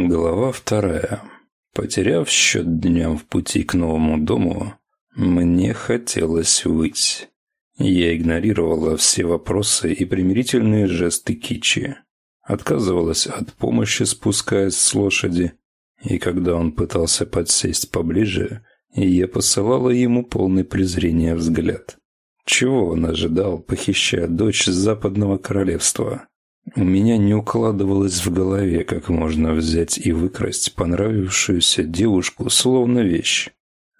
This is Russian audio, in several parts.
Глава вторая. Потеряв счет дням в пути к новому дому, мне хотелось выйти. Я игнорировала все вопросы и примирительные жесты Кичи. Отказывалась от помощи, спускаясь с лошади, и когда он пытался подсесть поближе, я посылала ему полный презрения взгляд. Чего он ожидал, похищая дочь западного королевства? У меня не укладывалось в голове, как можно взять и выкрасть понравившуюся девушку словно вещь.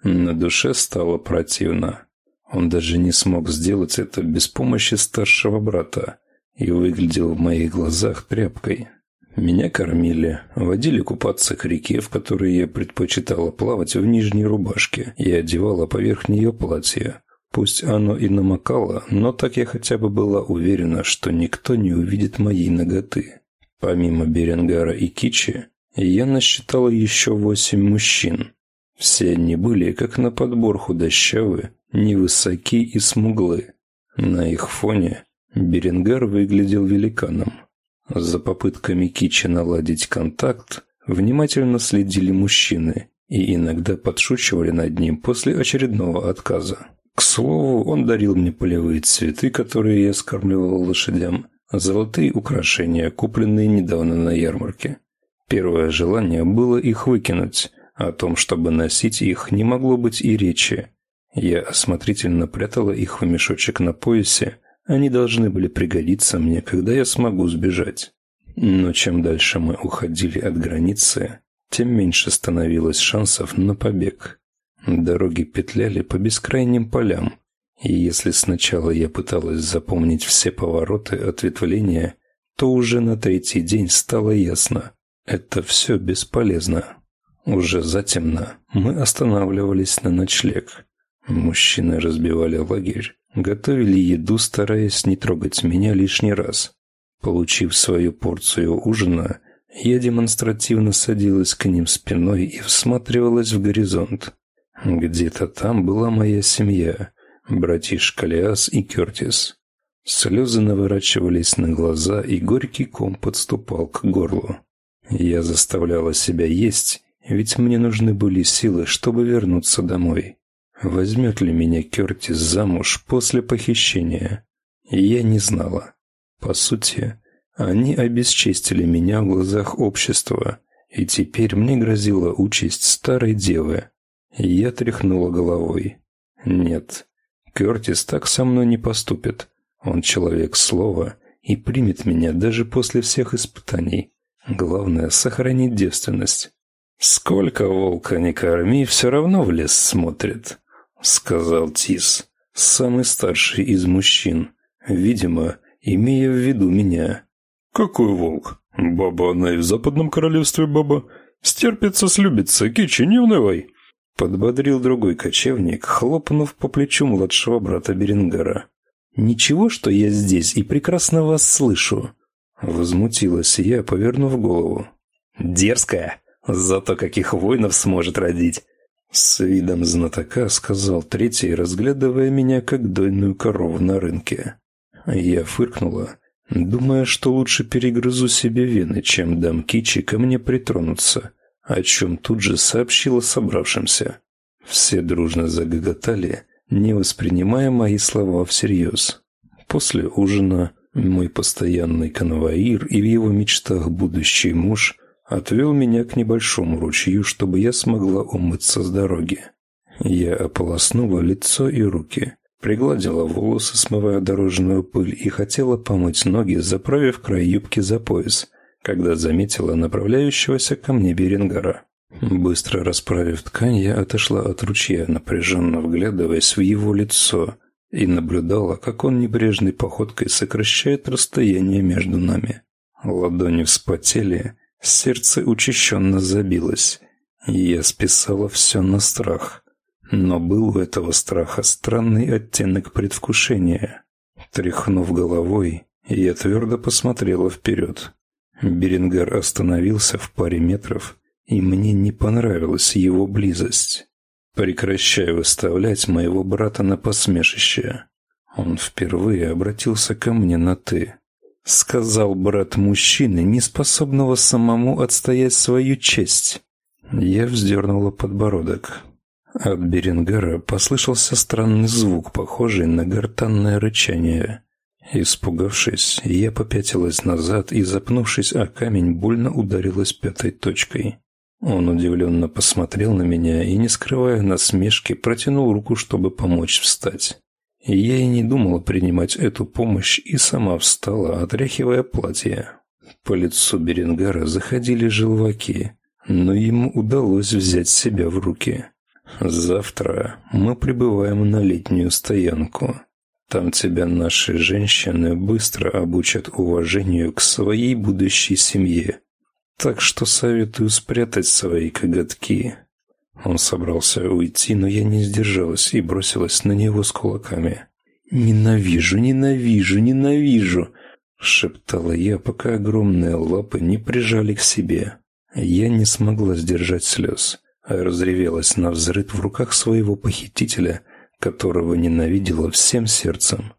На душе стало противно. Он даже не смог сделать это без помощи старшего брата и выглядел в моих глазах тряпкой. Меня кормили, водили купаться к реке, в которой я предпочитала плавать в нижней рубашке, и одевала поверх нее платье, Пусть оно и намокало, но так я хотя бы была уверена, что никто не увидит моей ноготы. Помимо Беренгара и Кичи, я насчитала еще восемь мужчин. Все они были, как на подбор худощавы, невысоки и смуглы. На их фоне Беренгар выглядел великаном. За попытками Кичи наладить контакт внимательно следили мужчины и иногда подшучивали над ним после очередного отказа. К слову, он дарил мне полевые цветы, которые я скармливал лошадям, золотые украшения, купленные недавно на ярмарке. Первое желание было их выкинуть, о том, чтобы носить их, не могло быть и речи. Я осмотрительно прятала их в мешочек на поясе, они должны были пригодиться мне, когда я смогу сбежать. Но чем дальше мы уходили от границы, тем меньше становилось шансов на побег. Дороги петляли по бескрайним полям, и если сначала я пыталась запомнить все повороты ответвления, то уже на третий день стало ясно – это все бесполезно. Уже затемно мы останавливались на ночлег. Мужчины разбивали лагерь, готовили еду, стараясь не трогать меня лишний раз. Получив свою порцию ужина, я демонстративно садилась к ним спиной и всматривалась в горизонт. Где-то там была моя семья, братишка Лиас и Кертис. Слезы наворачивались на глаза, и горький ком подступал к горлу. Я заставляла себя есть, ведь мне нужны были силы, чтобы вернуться домой. Возьмет ли меня Кертис замуж после похищения? Я не знала. По сути, они обесчестили меня в глазах общества, и теперь мне грозила участь старой девы. Я тряхнула головой. Нет, Кертис так со мной не поступит. Он человек слова и примет меня даже после всех испытаний. Главное — сохранить девственность. «Сколько волка не корми, все равно в лес смотрит», — сказал Тис, самый старший из мужчин, видимо, имея в виду меня. «Какой волк? Баба она и в западном королевстве баба. Стерпится, слюбится, кичи, не унывай. Подбодрил другой кочевник, хлопнув по плечу младшего брата Берингара. «Ничего, что я здесь и прекрасно вас слышу!» Возмутилась я, повернув голову. «Дерзкая! Зато каких воинов сможет родить!» С видом знатока сказал третий, разглядывая меня как дойную корову на рынке. Я фыркнула, думая, что лучше перегрызу себе вены, чем дам Кичи ко мне притронуться о чем тут же сообщила собравшимся. Все дружно загоготали, не воспринимая мои слова всерьез. После ужина мой постоянный конвоир и в его мечтах будущий муж отвел меня к небольшому ручью, чтобы я смогла умыться с дороги. Я ополоснула лицо и руки, пригладила волосы, смывая дорожную пыль, и хотела помыть ноги, заправив край юбки за пояс – когда заметила направляющегося ко мне Берингара. Быстро расправив ткань, я отошла от ручья, напряженно вглядываясь в его лицо, и наблюдала, как он небрежной походкой сокращает расстояние между нами. Ладони вспотели, сердце учащенно забилось, я списала все на страх. Но был у этого страха странный оттенок предвкушения. Тряхнув головой, я твердо посмотрела вперед. Берингар остановился в паре метров, и мне не понравилась его близость. Прекращай выставлять моего брата на посмешище. Он впервые обратился ко мне на «ты». сказал брат мужчины, не способного самому отстоять свою честь. Я вздернула подбородок. От Берингара послышался странный звук, похожий на гортанное рычание. Испугавшись, я попятилась назад и, запнувшись о камень, больно ударилась пятой точкой. Он удивленно посмотрел на меня и, не скрывая насмешки, протянул руку, чтобы помочь встать. Я и не думала принимать эту помощь и сама встала, отряхивая платье. По лицу Берингара заходили желваки, но ему удалось взять себя в руки. Завтра мы прибываем на летнюю стоянку. Там тебя наши женщины быстро обучат уважению к своей будущей семье. Так что советую спрятать свои коготки. Он собрался уйти, но я не сдержалась и бросилась на него с кулаками. «Ненавижу, ненавижу, ненавижу!» — шептала я, пока огромные лапы не прижали к себе. Я не смогла сдержать слез, а разревелась на взрыв в руках своего похитителя, которого ненавидела всем сердцем.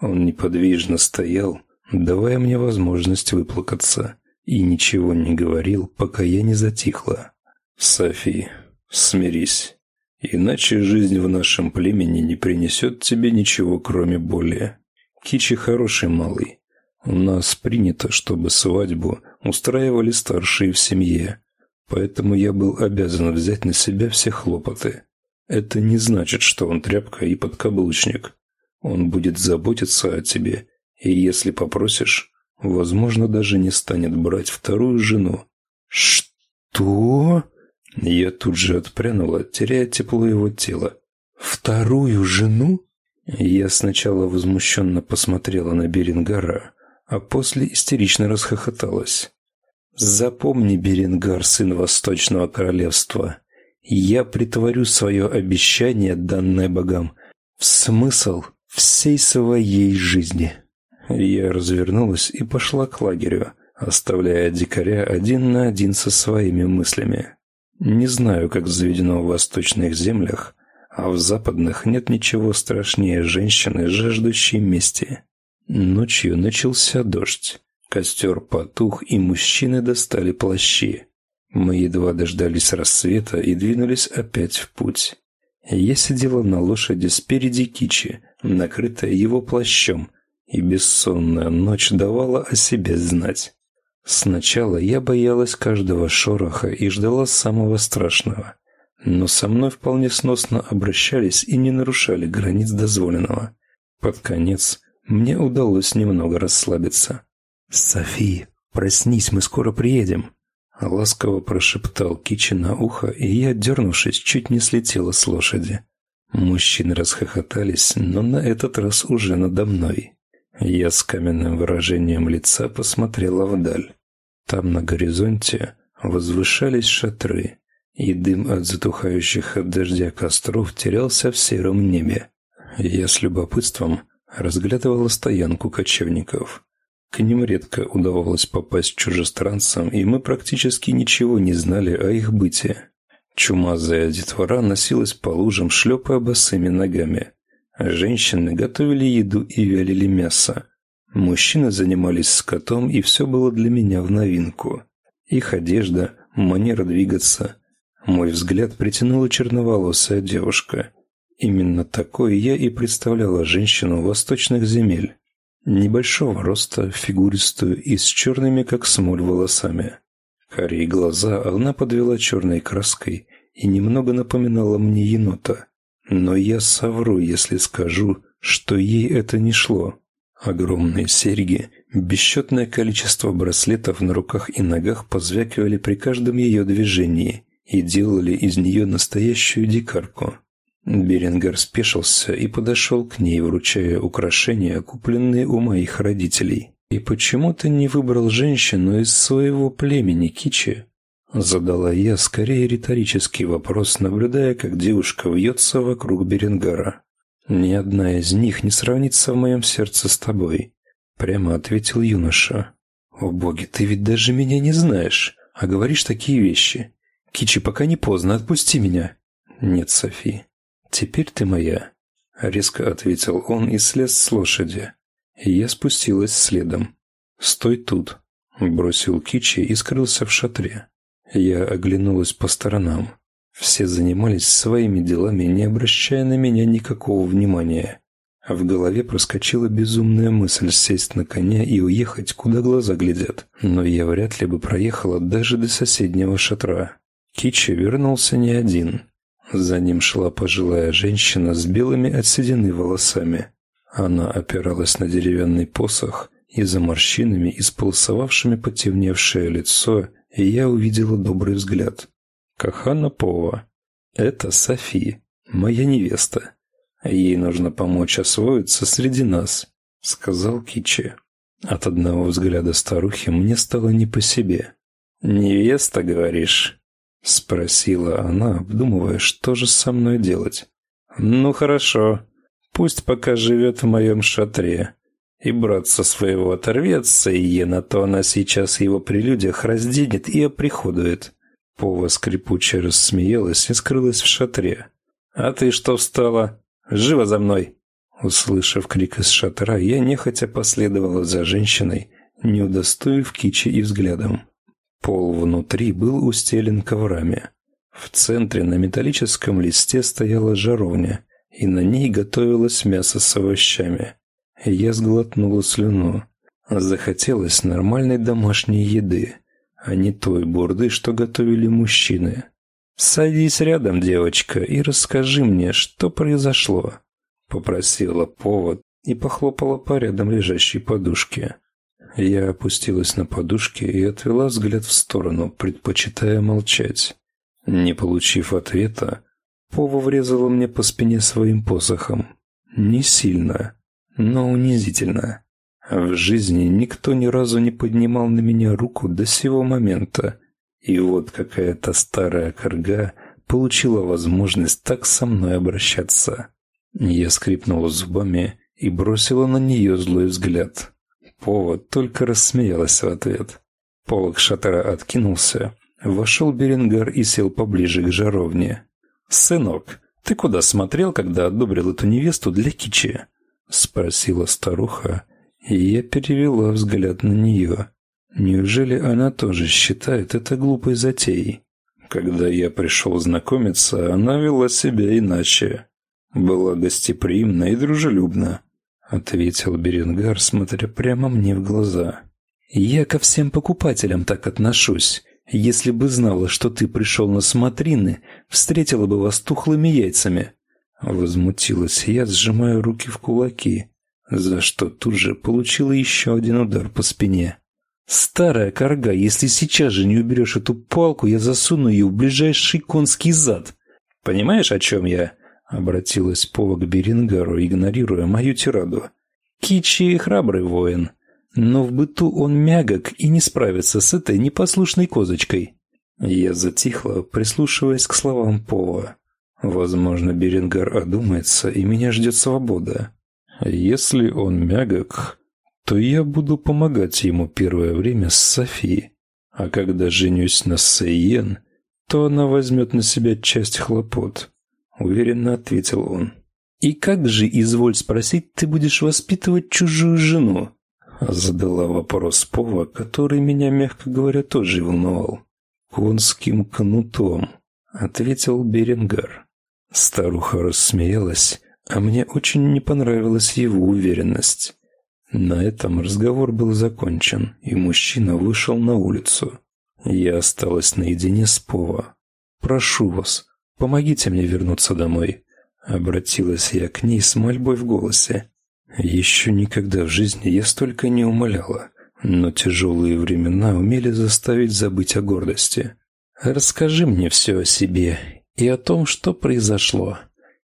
Он неподвижно стоял, давая мне возможность выплакаться, и ничего не говорил, пока я не затихла. «Софи, смирись, иначе жизнь в нашем племени не принесет тебе ничего, кроме боли. Кичи хороший малый. У нас принято, чтобы свадьбу устраивали старшие в семье, поэтому я был обязан взять на себя все хлопоты. Это не значит, что он тряпка и подкаблучник. Он будет заботиться о тебе, и если попросишь, возможно, даже не станет брать вторую жену. Что? Я тут же отпрянула, теряя тепло его тела. Вторую жену? Я сначала возмущенно посмотрела на Берингара, а после истерично расхохоталась. «Запомни, Берингар, сын Восточного Королевства, я притворю свое обещание, данное богам, в смысл всей своей жизни». Я развернулась и пошла к лагерю, оставляя дикаря один на один со своими мыслями. Не знаю, как заведено в восточных землях, а в западных нет ничего страшнее женщины, жаждущей мести. Ночью начался дождь. Костер потух, и мужчины достали плащи. Мы едва дождались рассвета и двинулись опять в путь. Я сидела на лошади спереди Кичи, накрытая его плащом, и бессонная ночь давала о себе знать. Сначала я боялась каждого шороха и ждала самого страшного, но со мной вполне сносно обращались и не нарушали границ дозволенного. Под конец мне удалось немного расслабиться. «Софи, проснись, мы скоро приедем», Ласково прошептал Кичи на ухо, и я, дернувшись, чуть не слетела с лошади. Мужчины расхохотались, но на этот раз уже надо мной. Я с каменным выражением лица посмотрела вдаль. Там на горизонте возвышались шатры, и дым от затухающих от дождя костров терялся в сером небе. Я с любопытством разглядывала стоянку кочевников. К ним редко удавалось попасть чужестранцам, и мы практически ничего не знали о их быте. Чумазая детвора носилась по лужам, шлепая босыми ногами. Женщины готовили еду и вялили мясо. Мужчины занимались скотом, и все было для меня в новинку. Их одежда, манера двигаться. Мой взгляд притянула черноволосая девушка. Именно такой я и представляла женщину восточных земель. Небольшого роста, фигуристую и с черными, как смоль, волосами. Карие глаза она подвела черной краской и немного напоминала мне енота. Но я совру, если скажу, что ей это не шло. Огромные серьги, бесчетное количество браслетов на руках и ногах позвякивали при каждом ее движении и делали из нее настоящую дикарку. Берингер спешился и подошел к ней, вручая украшения, купленные у моих родителей. «И почему ты не выбрал женщину из своего племени, Кичи?» Задала я скорее риторический вопрос, наблюдая, как девушка вьется вокруг Берингара. «Ни одна из них не сравнится в моем сердце с тобой», — прямо ответил юноша. «О боги, ты ведь даже меня не знаешь, а говоришь такие вещи. Кичи, пока не поздно, отпусти меня». «Нет, Софи, «Теперь ты моя», — резко ответил он и слез с лошади. Я спустилась следом. «Стой тут», — бросил Кичи и скрылся в шатре. Я оглянулась по сторонам. Все занимались своими делами, не обращая на меня никакого внимания. В голове проскочила безумная мысль сесть на коня и уехать, куда глаза глядят. Но я вряд ли бы проехала даже до соседнего шатра. Кичи вернулся не один. За ним шла пожилая женщина с белыми от волосами. Она опиралась на деревянный посох, и за морщинами, исполосовавшими потемневшее лицо, я увидела добрый взгляд. Кахана Пова. Это Софи, моя невеста. Ей нужно помочь освоиться среди нас, сказал Кичи. От одного взгляда старухи мне стало не по себе. Невеста, говоришь? Спросила она, обдумывая, что же со мной делать. Ну хорошо. Пусть пока живет в моем шатре. И братца своего оторвется, и на то она сейчас его при людях разденет и оприходует. Пова скрипуче рассмеялась и скрылась в шатре. «А ты что встала? Живо за мной!» Услышав крик из шатра, я нехотя последовала за женщиной, не удостоив кичи и взглядом. Пол внутри был устелен коврами. В центре на металлическом листе стояла жаровня, и на ней готовилось мясо с овощами. Я сглотнула слюну. Захотелось нормальной домашней еды, а не той бурды, что готовили мужчины. «Садись рядом, девочка, и расскажи мне, что произошло», — попросила повод и похлопала по рядом лежащей подушке. Я опустилась на подушке и отвела взгляд в сторону, предпочитая молчать. Не получив ответа, Пова врезала мне по спине своим посохом. Не сильно, но унизительно. В жизни никто ни разу не поднимал на меня руку до сего момента. И вот какая-то старая корга получила возможность так со мной обращаться. Я скрипнула зубами и бросила на нее злой взгляд. Повод только рассмеялась в ответ. Полок шатера откинулся, вошел Беренгар и сел поближе к жаровне. «Сынок, ты куда смотрел, когда одобрил эту невесту для кичи?» — спросила старуха, и я перевела взгляд на нее. Неужели она тоже считает это глупой затеей? Когда я пришел знакомиться, она вела себя иначе. Была гостеприимна и дружелюбна. — ответил Беренгар, смотря прямо мне в глаза. «Я ко всем покупателям так отношусь. Если бы знала, что ты пришел на смотрины, встретила бы вас тухлыми яйцами». Возмутилась я, сжимая руки в кулаки, за что тут же получила еще один удар по спине. «Старая корга, если сейчас же не уберешь эту палку, я засуну ее в ближайший конский зад. Понимаешь, о чем я?» Обратилась Пова к Берингару, игнорируя мою тираду. Кичи храбрый воин, но в быту он мягок и не справится с этой непослушной козочкой. Я затихла, прислушиваясь к словам Пова. Возможно, Берингар одумается, и меня ждет свобода. Если он мягок, то я буду помогать ему первое время с Софией. А когда женюсь на Сейен, то она возьмет на себя часть хлопот. — уверенно ответил он. «И как же, изволь спросить, ты будешь воспитывать чужую жену?» Задала вопрос Пова, который меня, мягко говоря, тоже волновал. «Конским кнутом», — ответил Беренгар. Старуха рассмеялась, а мне очень не понравилась его уверенность. На этом разговор был закончен, и мужчина вышел на улицу. Я осталась наедине с Пова. «Прошу вас, Помогите мне вернуться домой. Обратилась я к ней с мольбой в голосе. Еще никогда в жизни я столько не умоляла, но тяжелые времена умели заставить забыть о гордости. Расскажи мне все о себе и о том, что произошло.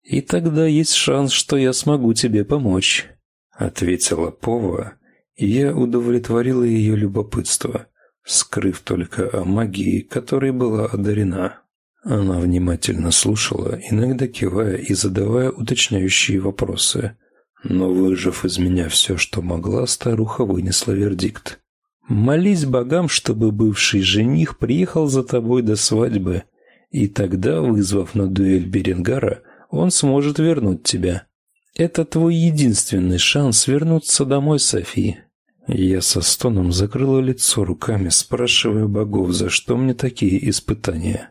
И тогда есть шанс, что я смогу тебе помочь, ответила Пова, и я удовлетворила ее любопытство, скрыв только о магии, которой была одарена. Она внимательно слушала, иногда кивая и задавая уточняющие вопросы. Но, выжив из меня все, что могла, старуха вынесла вердикт. «Молись богам, чтобы бывший жених приехал за тобой до свадьбы, и тогда, вызвав на дуэль Беренгара, он сможет вернуть тебя. Это твой единственный шанс вернуться домой, Софи. Я со стоном закрыла лицо руками, спрашивая богов, за что мне такие испытания.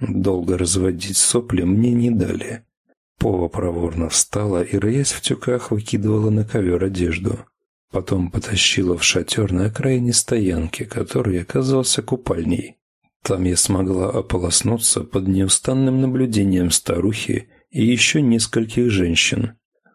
Долго разводить сопли мне не дали. Пова проворно встала и, роясь в тюках, выкидывала на ковер одежду. Потом потащила в шатер на окраине стоянки, который оказался купальней. Там я смогла ополоснуться под неустанным наблюдением старухи и еще нескольких женщин.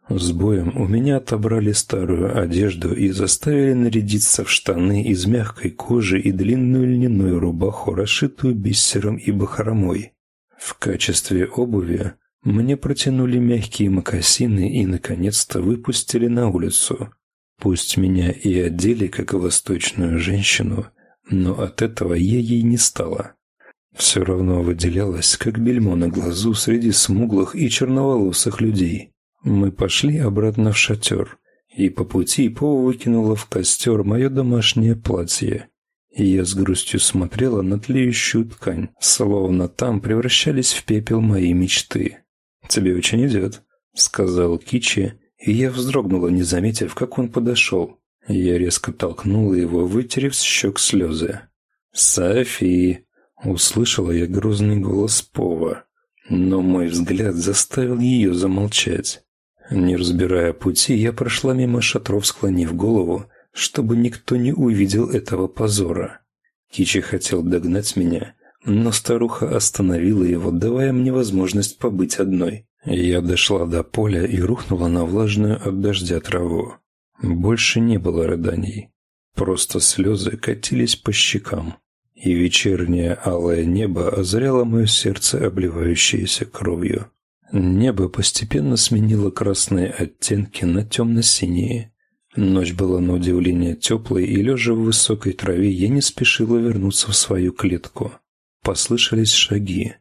С боем у меня отобрали старую одежду и заставили нарядиться в штаны из мягкой кожи и длинную льняную рубаху, расшитую бисером и бахромой. В качестве обуви мне протянули мягкие мокасины и, наконец-то, выпустили на улицу. Пусть меня и одели, как восточную женщину, но от этого я ей не стала. Все равно выделялась, как бельмо на глазу среди смуглых и черноволосых людей. Мы пошли обратно в шатер, и по пути Пова выкинула в костер мое домашнее платье. И я с грустью смотрела на тлеющую ткань, словно там превращались в пепел мои мечты. «Тебе очень идет», — сказал Кичи, и я вздрогнула, не заметив, как он подошел. Я резко толкнула его, вытерев с щек слезы. «Софи!» — услышала я грозный голос Пова, но мой взгляд заставил ее замолчать. Не разбирая пути, я прошла мимо шатров, склонив голову, чтобы никто не увидел этого позора. Кичи хотел догнать меня, но старуха остановила его, давая мне возможность побыть одной. Я дошла до поля и рухнула на влажную от дождя траву. Больше не было рыданий. Просто слезы катились по щекам, и вечернее алое небо озряло мое сердце, обливающееся кровью. Небо постепенно сменило красные оттенки на темно-синие. Ночь была на удивление теплой, и, лежа в высокой траве, я не спешила вернуться в свою клетку. Послышались шаги.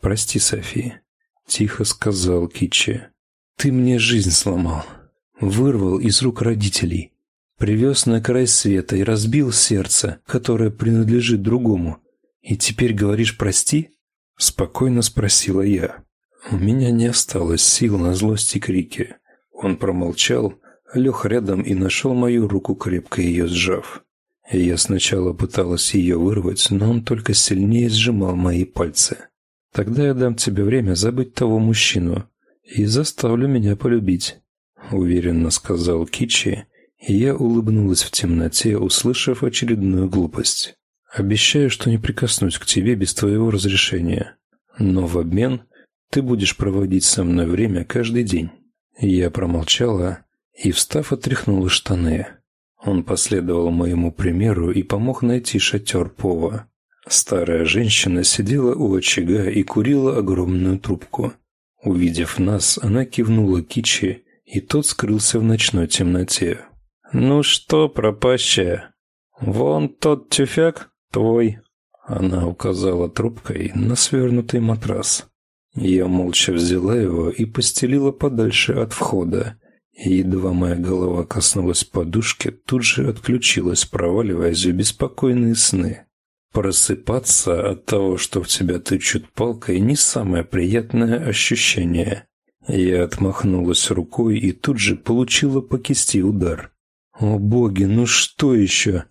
«Прости, Софи», — тихо сказал Кичи. «Ты мне жизнь сломал. Вырвал из рук родителей. Привез на край света и разбил сердце, которое принадлежит другому. И теперь говоришь «прости»?» Спокойно спросила я. У меня не осталось сил на злость и крики. Он промолчал, лег рядом и нашел мою руку, крепко ее сжав. Я сначала пыталась ее вырвать, но он только сильнее сжимал мои пальцы. «Тогда я дам тебе время забыть того мужчину и заставлю меня полюбить», — уверенно сказал Кичи, и я улыбнулась в темноте, услышав очередную глупость. «Обещаю, что не прикоснусь к тебе без твоего разрешения, но в обмен ты будешь проводить со мной время каждый день». Я промолчала и, встав, отряхнула штаны. Он последовал моему примеру и помог найти шатер Пова. Старая женщина сидела у очага и курила огромную трубку. Увидев нас, она кивнула Кичи, и тот скрылся в ночной темноте. «Ну что, пропащая, вон тот тюфяк твой», — она указала трубкой на свернутый матрас. Я молча взяла его и постелила подальше от входа. Едва моя голова коснулась подушки, тут же отключилась, проваливаясь в беспокойные сны. Просыпаться от того, что в тебя тычут палкой, не самое приятное ощущение. Я отмахнулась рукой и тут же получила по кисти удар. «О боги, ну что еще?»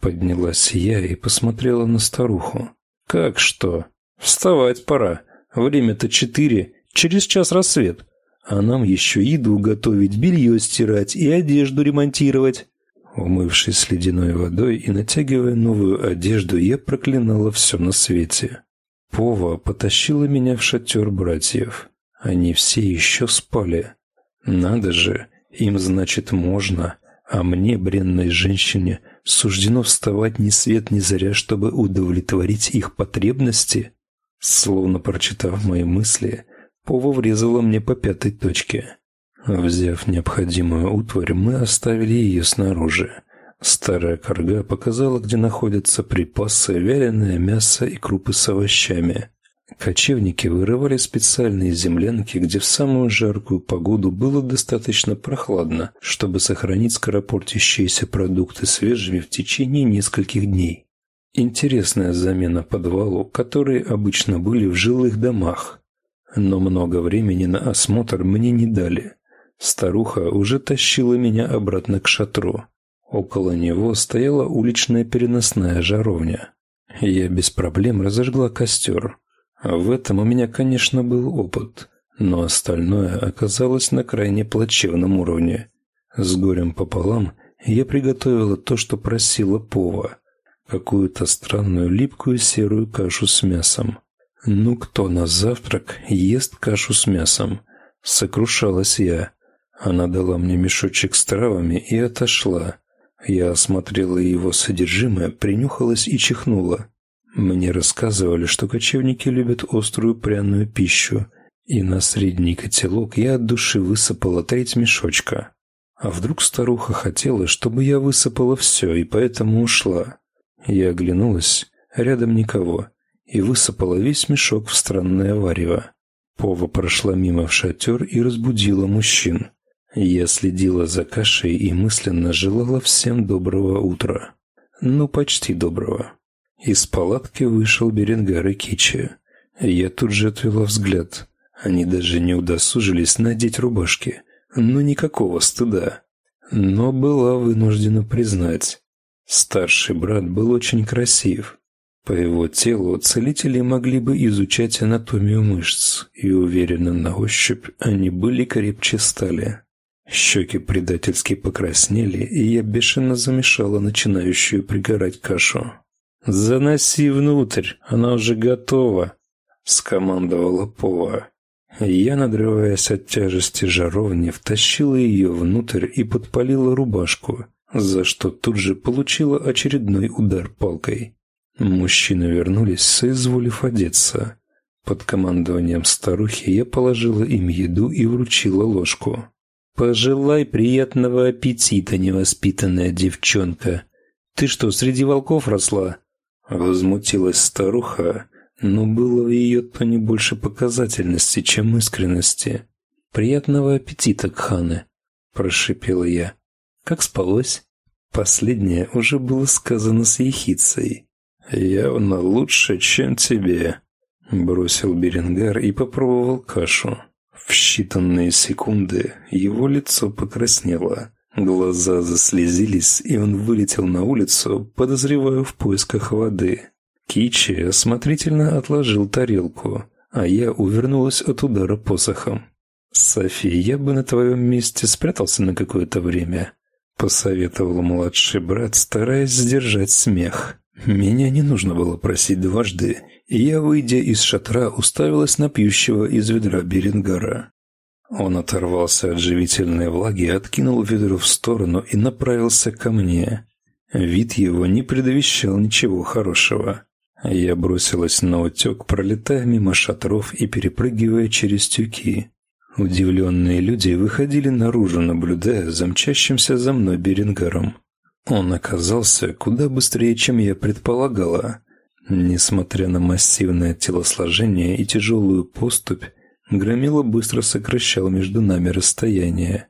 Поднялась я и посмотрела на старуху. «Как что? Вставать пора. Время-то четыре, через час рассвет. А нам еще еду готовить, белье стирать и одежду ремонтировать. Умывшись ледяной водой и натягивая новую одежду, я проклинала все на свете. Пова потащила меня в шатер братьев. Они все еще спали. Надо же, им, значит, можно, а мне, бренной женщине, суждено вставать ни свет ни заря, чтобы удовлетворить их потребности? Словно прочитав мои мысли, Пова врезала мне по пятой точке. Взяв необходимую утварь, мы оставили ее снаружи. Старая корга показала, где находятся припасы, вяленое мясо и крупы с овощами. Кочевники вырывали специальные землянки, где в самую жаркую погоду было достаточно прохладно, чтобы сохранить скоропортящиеся продукты свежими в течение нескольких дней. Интересная замена подвалу, которые обычно были в жилых домах. Но много времени на осмотр мне не дали. Старуха уже тащила меня обратно к шатру. Около него стояла уличная переносная жаровня. Я без проблем разожгла костер. В этом у меня, конечно, был опыт, но остальное оказалось на крайне плачевном уровне. С горем пополам я приготовила то, что просила Пова. Какую-то странную липкую серую кашу с мясом. Ну кто на завтрак ест кашу с мясом? Сокрушалась я. Она дала мне мешочек с травами и отошла. Я осмотрела его содержимое, принюхалась и чихнула. Мне рассказывали, что кочевники любят острую пряную пищу, и на средний котелок я от души высыпала треть мешочка. А вдруг старуха хотела, чтобы я высыпала все, и поэтому ушла? Я оглянулась, рядом никого, и высыпала весь мешок в странное варево. Пова прошла мимо в шатер и разбудила мужчин. Я следила за кашей и мысленно желала всем доброго утра. Ну, почти доброго. Из палатки вышел Беренгар и Кичи. Я тут же отвела взгляд. Они даже не удосужились надеть рубашки. Ну, никакого стыда. Но была вынуждена признать. Старший брат был очень красив. По его телу целители могли бы изучать анатомию мышц, и уверенно на ощупь они были крепче стали. Щеки предательски покраснели, и я бешено замешала начинающую пригорать кашу. «Заноси внутрь, она уже готова», — скомандовала Пова. Я, надрываясь от тяжести жаровни, втащила ее внутрь и подпалила рубашку, за что тут же получила очередной удар палкой. Мужчины вернулись, соизволив одеться. Под командованием старухи я положила им еду и вручила ложку. «Пожелай приятного аппетита, невоспитанная девчонка. Ты что, среди волков росла?» Возмутилась старуха, но было в ее тоне больше показательности, чем искренности. «Приятного аппетита, Кханы!» – прошипела я. «Как спалось?» Последнее уже было сказано с ехицей. «Явно лучше, чем тебе», – бросил Беренгар и попробовал кашу. В считанные секунды его лицо покраснело, глаза заслезились, и он вылетел на улицу, подозревая в поисках воды. Кичи осмотрительно отложил тарелку, а я увернулась от удара посохом. «Софи, я бы на твоем месте спрятался на какое-то время», — посоветовал младший брат, стараясь сдержать смех. Меня не нужно было просить дважды, и я, выйдя из шатра, уставилась на пьющего из ведра Берингара. Он оторвался от живительной влаги, откинул ведро в сторону и направился ко мне. Вид его не предвещал ничего хорошего. Я бросилась на утек, пролетая мимо шатров и перепрыгивая через тюки. Удивленные люди выходили наружу, наблюдая за мчащимся за мной Берингаром. Он оказался куда быстрее, чем я предполагала. Несмотря на массивное телосложение и тяжелую поступь, Громила быстро сокращал между нами расстояние.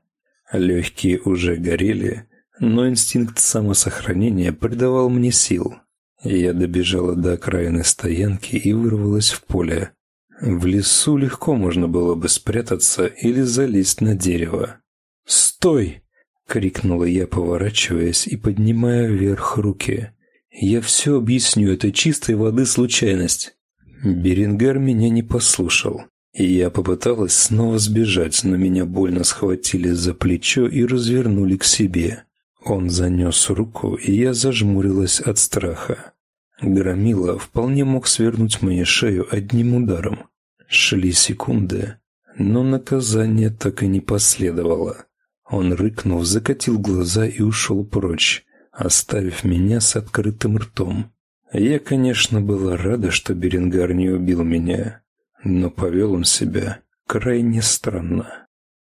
Легкие уже горели, но инстинкт самосохранения придавал мне сил. Я добежала до окраины стоянки и вырвалась в поле. В лесу легко можно было бы спрятаться или залезть на дерево. «Стой!» — крикнула я, поворачиваясь и поднимая вверх руки. «Я все объясню, это чистой воды случайность». Берингар меня не послушал, и я попыталась снова сбежать, но меня больно схватили за плечо и развернули к себе. Он занес руку, и я зажмурилась от страха. Громила вполне мог свернуть мне шею одним ударом. Шли секунды, но наказание так и не последовало. Он, рыкнув, закатил глаза и ушел прочь, оставив меня с открытым ртом. Я, конечно, была рада, что Беренгар не убил меня, но повел он себя крайне странно.